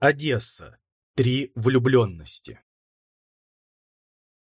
Одесса. Три влюбленности.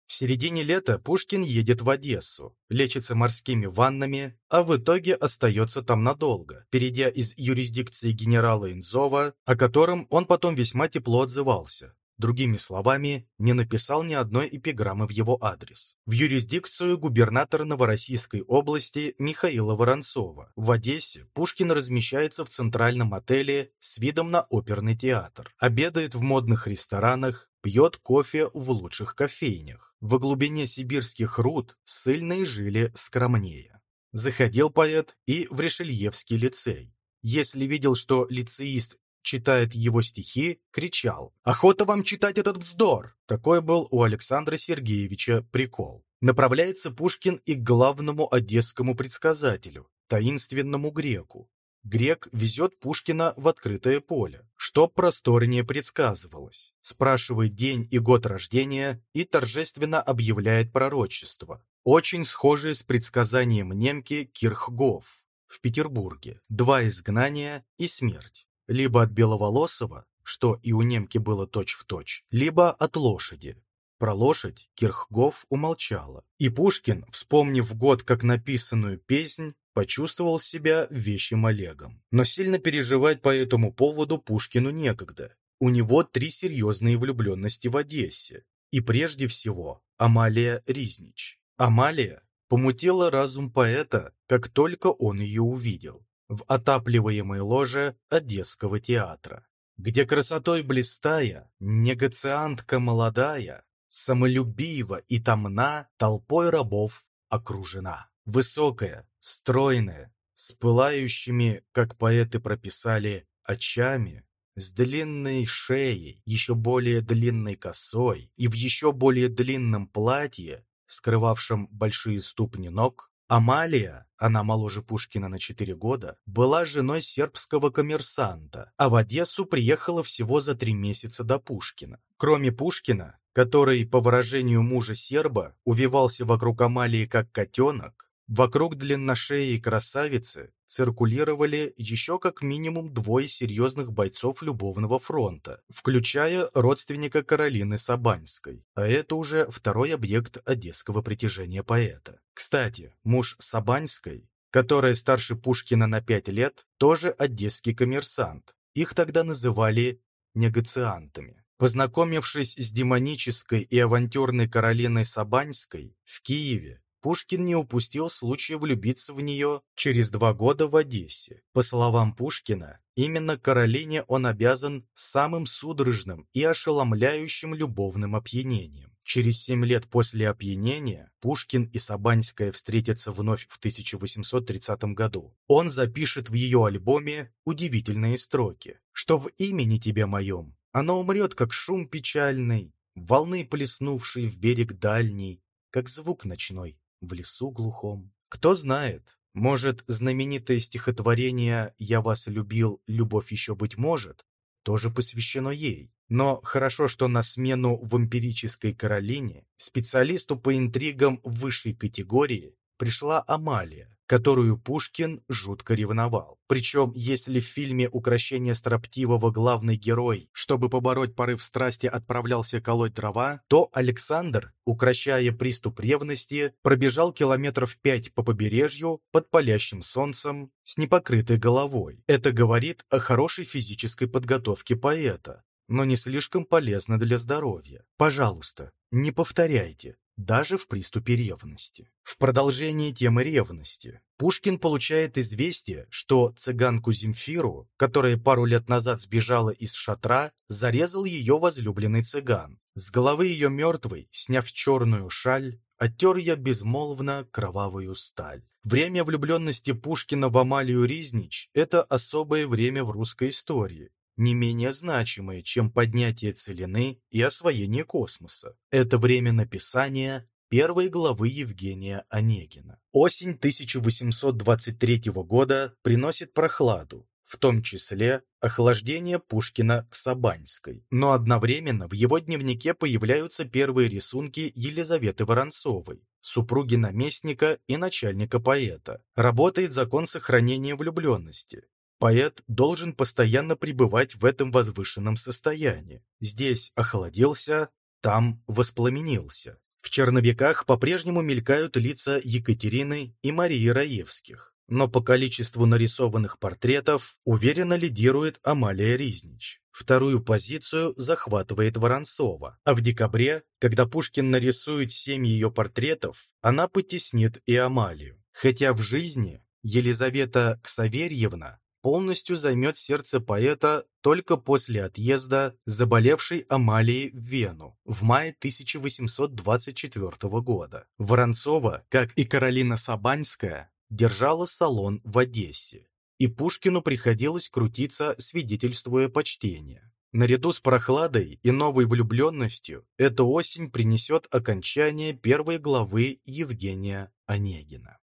В середине лета Пушкин едет в Одессу, лечится морскими ваннами, а в итоге остается там надолго, перейдя из юрисдикции генерала Инзова, о котором он потом весьма тепло отзывался. Другими словами, не написал ни одной эпиграммы в его адрес. В юрисдикцию губернатора Новороссийской области Михаила Воронцова. В Одессе Пушкин размещается в центральном отеле с видом на оперный театр. Обедает в модных ресторанах, пьет кофе в лучших кофейнях. В глубине сибирских руд ссыльные жили скромнее. Заходил поэт и в Решельевский лицей. Если видел, что лицеист читает его стихи, кричал «Охота вам читать этот вздор!» Такой был у Александра Сергеевича прикол. Направляется Пушкин и к главному одесскому предсказателю, таинственному греку. Грек везет Пушкина в открытое поле, что просторнее предсказывалось, спрашивает день и год рождения и торжественно объявляет пророчество, очень схожее с предсказанием немки Кирхгоф в Петербурге, два изгнания и смерть либо от беловолосого, что и у немки было точь-в-точь, точь, либо от лошади. Про лошадь Кирхгоф умолчала, и Пушкин, вспомнив год как написанную песнь, почувствовал себя вещим Олегом. Но сильно переживать по этому поводу Пушкину некогда. У него три серьезные влюбленности в Одессе. И прежде всего Амалия Ризнич. Амалия помутила разум поэта, как только он ее увидел в отапливаемой ложе Одесского театра, где красотой блистая, негациантка молодая, самолюбива и томна толпой рабов окружена. Высокая, стройная, с пылающими, как поэты прописали, очами, с длинной шеей, еще более длинной косой и в еще более длинном платье, скрывавшем большие ступни ног, Амалия, она моложе Пушкина на 4 года, была женой сербского коммерсанта, а в Одессу приехала всего за три месяца до Пушкина. Кроме Пушкина, который, по выражению мужа серба, увивался вокруг Амалии как котенок, Вокруг длинношеей красавицы циркулировали еще как минимум двое серьезных бойцов любовного фронта, включая родственника Каролины Сабанской, а это уже второй объект одесского притяжения поэта. Кстати, муж Сабанской, которая старше Пушкина на пять лет, тоже одесский коммерсант. Их тогда называли негациантами. Познакомившись с демонической и авантюрной Каролиной Сабанской в Киеве, Пушкин не упустил случая влюбиться в нее через два года в Одессе. По словам Пушкина, именно Каролине он обязан самым судорожным и ошеломляющим любовным опьянением. Через семь лет после опьянения Пушкин и Сабанская встретятся вновь в 1830 году. Он запишет в ее альбоме удивительные строки, что в имени тебе моем оно умрет, как шум печальный, волны плеснувшие в берег дальний, как звук ночной в лесу глухом. Кто знает, может, знаменитое стихотворение «Я вас любил, любовь еще быть может» тоже посвящено ей. Но хорошо, что на смену вампирической Каролине, специалисту по интригам высшей категории, пришла Амалия, которую Пушкин жутко ревновал. Причем, если в фильме «Укращение строптивого» главный герой, чтобы побороть порыв страсти, отправлялся колоть дрова, то Александр, укращая приступ ревности, пробежал километров пять по побережью под палящим солнцем с непокрытой головой. Это говорит о хорошей физической подготовке поэта, но не слишком полезно для здоровья. Пожалуйста, не повторяйте даже в приступе ревности. В продолжении темы ревности Пушкин получает известие, что цыганку Земфиру, которая пару лет назад сбежала из шатра, зарезал ее возлюбленный цыган. С головы ее мертвой, сняв черную шаль, оттер я безмолвно кровавую сталь. Время влюбленности Пушкина в Амалию Ризнич – это особое время в русской истории, не менее значимые, чем поднятие целины и освоение космоса. Это время написания первой главы Евгения Онегина. Осень 1823 года приносит прохладу, в том числе охлаждение Пушкина к Сабанской. Но одновременно в его дневнике появляются первые рисунки Елизаветы Воронцовой, супруги наместника и начальника поэта. Работает закон сохранения влюбленности. Поэт должен постоянно пребывать в этом возвышенном состоянии. Здесь охладился, там воспламенился. В черновиках по-прежнему мелькают лица Екатерины и Марии Раевских, но по количеству нарисованных портретов уверенно лидирует Амалия Riзнич. Вторую позицию захватывает Воронцова, а в декабре, когда Пушкин нарисует семь ее портретов, она потеснит и Амалию. Хотя в жизни Елизавета Ксаверьевна полностью займет сердце поэта только после отъезда заболевшей Амалии в Вену в мае 1824 года. Воронцова, как и Каролина Сабанская, держала салон в Одессе, и Пушкину приходилось крутиться, свидетельствуя почтение. Наряду с прохладой и новой влюбленностью эта осень принесет окончание первой главы Евгения Онегина.